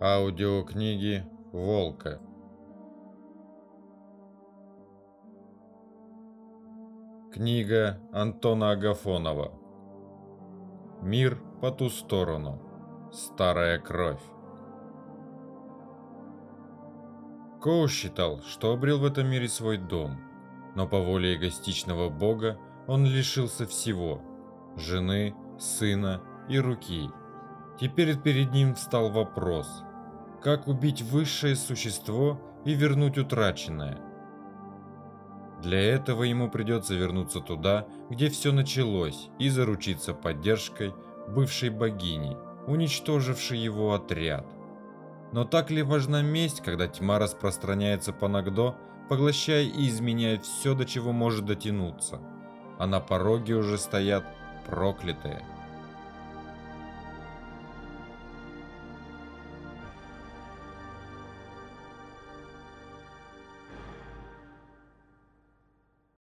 Аудиокниги Волка. Книга Антона Агафонова. Мир по ту сторону. Старая кровь. Коу считал, что обрел в этом мире свой дом, но по воле эгостичного бога он лишился всего – жены, сына и руки. Теперь перед ним встал вопрос – как убить высшее существо и вернуть утраченное. Для этого ему придется вернуться туда, где все началось, и заручиться поддержкой бывшей богини, уничтожившей его отряд. Но так ли важна месть, когда тьма распространяется по Нагдо, поглощая и изменяя все, до чего может дотянуться? А на пороге уже стоят проклятые –